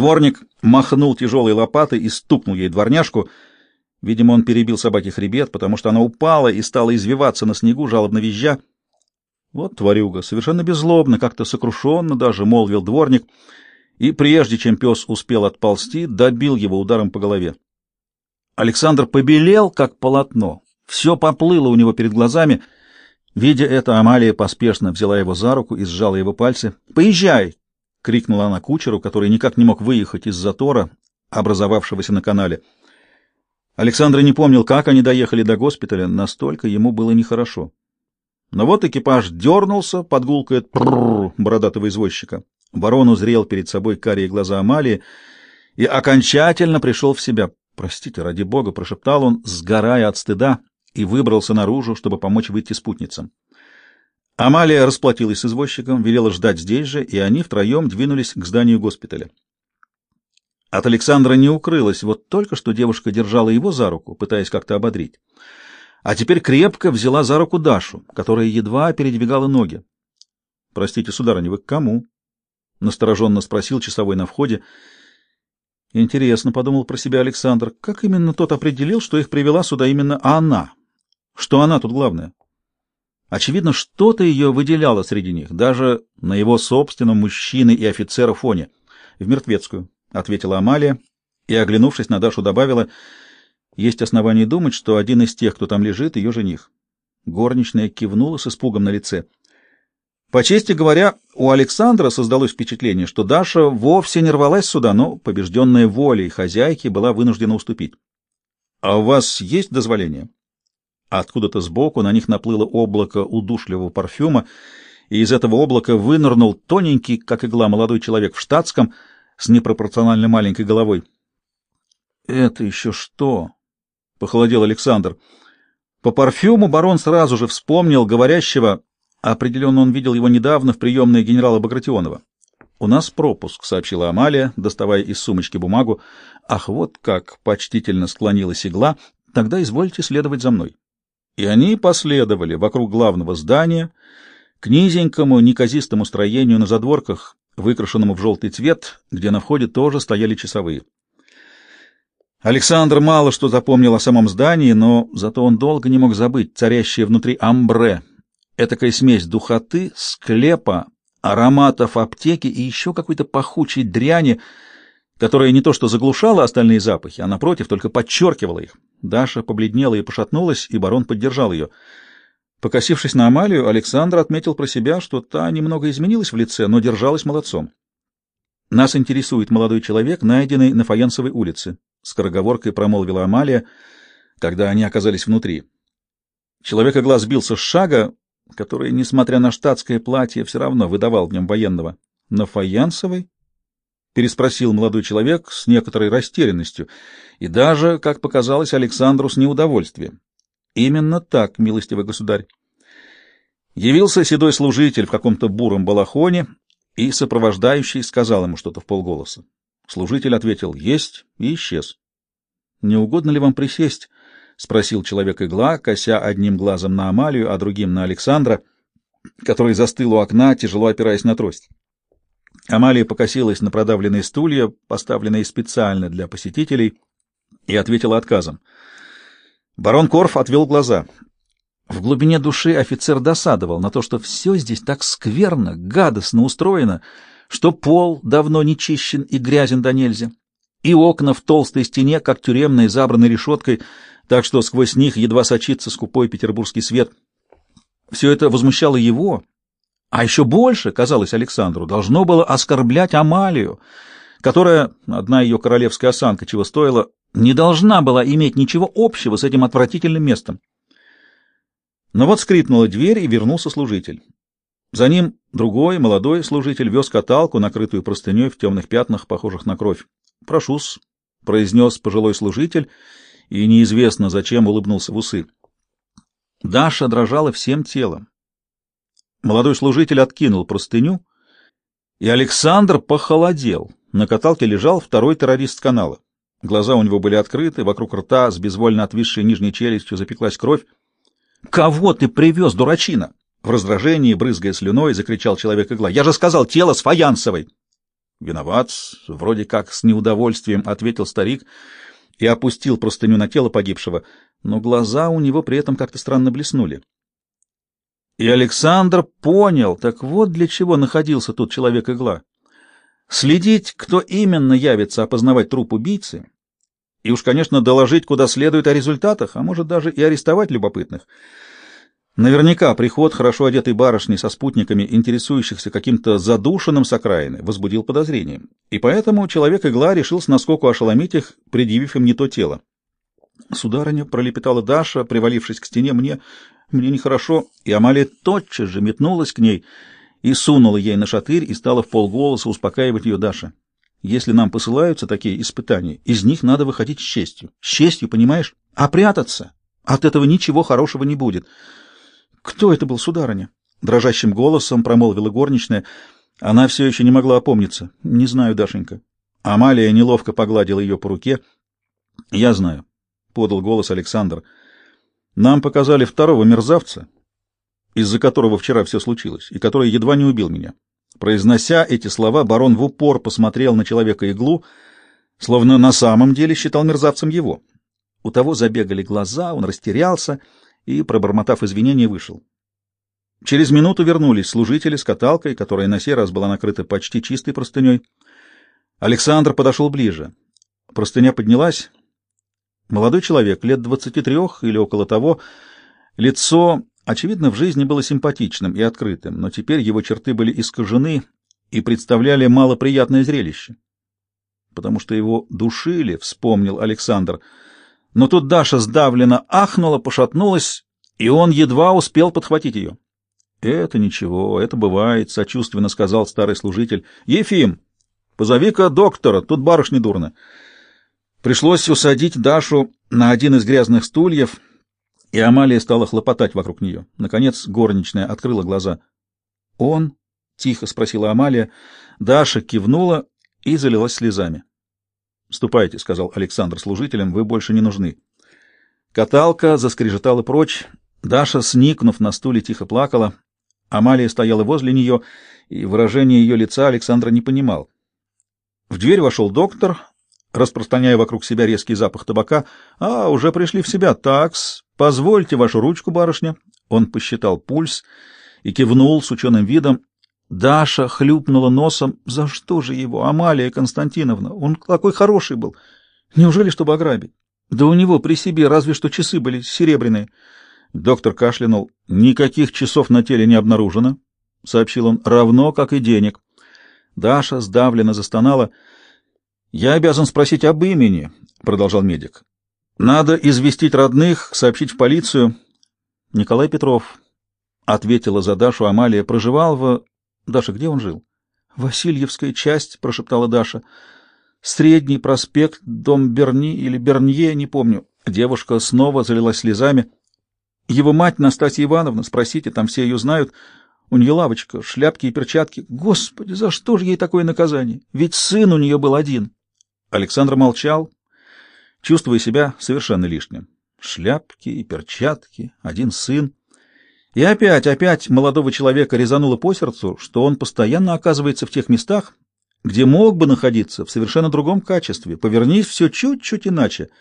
Дворник махнул тяжелой лопатой и стукнул ей дворняжку. Видимо, он перебил собаке хребет, потому что она упала и стала извиваться на снегу, жалобно визжа. Вот тварюга, совершенно беззлобно, как-то сокрушенно даже, молвил дворник, и прежде чем пес успел отползти, добил его ударом по голове. Александр побелел, как полотно. Все поплыло у него перед глазами. Видя это, Амалия поспешно взяла его за руку и сжала его пальцы. «Поезжай!» — крикнула она кучеру, который никак не мог выехать из затора, образовавшегося на канале. Александр не помнил, как они доехали до госпиталя, настолько ему было нехорошо. Но вот экипаж дернулся, подгулкая бородатого извозчика. Барон узрел перед собой карие глаза Амалии и окончательно пришел в себя. «Простите, ради бога», — прошептал он, сгорая от стыда, и выбрался наружу, чтобы помочь выйти спутницам. Амалия расплатилась с извозчиком, велела ждать здесь же, и они втроем двинулись к зданию госпиталя. От Александра не укрылось, вот только что девушка держала его за руку, пытаясь как-то ободрить а теперь крепко взяла за руку Дашу, которая едва передвигала ноги. — Простите, сударыня, вы к кому? — настороженно спросил часовой на входе. — Интересно, — подумал про себя Александр, — как именно тот определил, что их привела сюда именно она? Что она тут главная? Очевидно, что-то ее выделяло среди них, даже на его собственном мужчины и офицера фоне. — В мертвецкую, — ответила Амалия и, оглянувшись на Дашу, добавила — есть основания думать, что один из тех, кто там лежит, ее жених. Горничная кивнула с испугом на лице. По чести говоря, у Александра создалось впечатление, что Даша вовсе не рвалась сюда, но, побежденная волей хозяйки, была вынуждена уступить. — А у вас есть дозволение? Откуда-то сбоку на них наплыло облако удушливого парфюма, и из этого облака вынырнул тоненький, как игла, молодой человек в штатском с непропорционально маленькой головой. — Это еще что? похолодел Александр. По парфюму барон сразу же вспомнил говорящего, определенно он видел его недавно в приемной генерала Багратионова. «У нас пропуск», — сообщила Амалия, доставая из сумочки бумагу. «Ах, вот как!» — почтительно склонилась игла. «Тогда извольте следовать за мной». И они последовали вокруг главного здания, к низенькому, неказистому строению на задворках, выкрашенному в желтый цвет, где на входе тоже стояли часовые. Александр мало что запомнил о самом здании, но зато он долго не мог забыть царящее внутри амбре, этакая смесь духоты, склепа, ароматов аптеки и еще какой-то пахучей дряни, которая не то что заглушала остальные запахи, а, напротив, только подчеркивала их. Даша побледнела и пошатнулась, и барон поддержал ее. Покосившись на Амалию, Александр отметил про себя, что та немного изменилась в лице, но держалась молодцом. «Нас интересует молодой человек, найденный на Фаянсовой улице», — скороговоркой промолвила Амалия, когда они оказались внутри. Человек глаз сбился с шага, который, несмотря на штатское платье, все равно выдавал в нем военного. «На Фаянсовой?» — переспросил молодой человек с некоторой растерянностью и даже, как показалось Александру, с неудовольствием. «Именно так, милостивый государь». Явился седой служитель в каком-то буром балахоне, и сопровождающий сказал ему что-то в полголоса. Служитель ответил «Есть» и исчез. «Не угодно ли вам присесть?» — спросил человек-игла, кося одним глазом на Амалию, а другим на Александра, который застыл у окна, тяжело опираясь на трость. Амалия покосилась на продавленные стулья, поставленные специально для посетителей, и ответила отказом. Барон Корф отвел глаза. В глубине души офицер досадовал на то, что все здесь так скверно, гадостно устроено, что пол давно не чищен и грязен до нельзя, и окна в толстой стене, как тюремные, забраны решеткой, так что сквозь них едва сочится скупой петербургский свет. Все это возмущало его, а еще больше, казалось Александру, должно было оскорблять Амалию, которая, одна ее королевская осанка чего стоила, не должна была иметь ничего общего с этим отвратительным местом. Но вот скрипнула дверь, и вернулся служитель. За ним другой, молодой служитель вез каталку, накрытую простыней в темных пятнах, похожих на кровь. «Прошу-с», — произнес пожилой служитель, и неизвестно зачем улыбнулся в усы. Даша дрожала всем телом. Молодой служитель откинул простыню, и Александр похолодел. На каталке лежал второй террорист канала. Глаза у него были открыты, вокруг рта с безвольно отвисшей нижней челюстью запеклась кровь. «Кого ты привез, дурачина?» В раздражении, брызгая слюной, закричал человек-игла. «Я же сказал, тело с фаянсовой!» Виноват, вроде как с неудовольствием ответил старик и опустил простыню на тело погибшего, но глаза у него при этом как-то странно блеснули. И Александр понял, так вот для чего находился тут человек-игла. Следить, кто именно явится опознавать труп убийцы, и уж, конечно, доложить куда следует о результатах, а может даже и арестовать любопытных. Наверняка приход хорошо одетой барышни со спутниками, интересующихся каким-то задушенным с окраины, возбудил подозрение. И поэтому человек-игла решил с наскоку ошеломить их, предъявив им не то тело. «Сударыня», — пролепетала Даша, привалившись к стене, — «мне... мне нехорошо». И Амалия тотчас же метнулась к ней и сунула ей на шатырь и стала в полголоса успокаивать ее Даша. «Если нам посылаются такие испытания, из них надо выходить с честью. С честью, понимаешь? А прятаться? От этого ничего хорошего не будет». «Кто это был, сударыня?» — дрожащим голосом промолвила горничная. Она все еще не могла опомниться. «Не знаю, Дашенька». Амалия неловко погладила ее по руке. «Я знаю», — подал голос Александр. «Нам показали второго мерзавца, из-за которого вчера все случилось, и который едва не убил меня». Произнося эти слова, барон в упор посмотрел на человека-иглу, словно на самом деле считал мерзавцем его. У того забегали глаза, он растерялся и, пробормотав извинения, вышел. Через минуту вернулись служители с каталкой, которая на сей раз была накрыта почти чистой простыней. Александр подошел ближе. Простыня поднялась. Молодой человек, лет двадцати трех или около того, лицо, очевидно, в жизни было симпатичным и открытым, но теперь его черты были искажены и представляли малоприятное зрелище. Потому что его душили, вспомнил Александр, — но тут Даша сдавленно ахнула, пошатнулась, и он едва успел подхватить ее. — Это ничего, это бывает, — сочувственно сказал старый служитель. — Ефим, позови-ка доктора, тут барышня дурно. Пришлось усадить Дашу на один из грязных стульев, и Амалия стала хлопотать вокруг нее. Наконец горничная открыла глаза. — Он? — тихо спросила Амалия. Даша кивнула и залилась слезами. «Ступайте», — сказал Александр служителям, — «вы больше не нужны». Каталка заскрежетала прочь. Даша, сникнув на стуле, тихо плакала. Амалия стояла возле нее, и выражение ее лица Александра не понимал. В дверь вошел доктор, распространяя вокруг себя резкий запах табака. «А, уже пришли в себя. Такс, позвольте вашу ручку, барышня». Он посчитал пульс и кивнул с ученым видом. Даша хлюпнула носом. За что же его, Амалия Константиновна? Он такой хороший был. Неужели, чтобы ограбить? Да у него при себе разве что часы были серебряные. Доктор кашлянул. Никаких часов на теле не обнаружено, — сообщил он, — равно как и денег. Даша сдавленно застонала. — Я обязан спросить об имени, — продолжал медик. — Надо известить родных, сообщить в полицию. — Николай Петров, — ответила за Дашу Амалия, — проживал в Даша, где он жил? Васильевская часть, прошептала Даша. Средний проспект, дом Берни или Бернье, не помню. Девушка снова залилась слезами. Его мать Настасья Ивановна, спросите, там все ее знают. У нее лавочка, шляпки и перчатки. Господи, за что же ей такое наказание? Ведь сын у нее был один. Александр молчал, чувствуя себя совершенно лишним. Шляпки и перчатки, один сын. И опять, опять молодого человека резануло по сердцу, что он постоянно оказывается в тех местах, где мог бы находиться в совершенно другом качестве. Повернись все чуть-чуть иначе —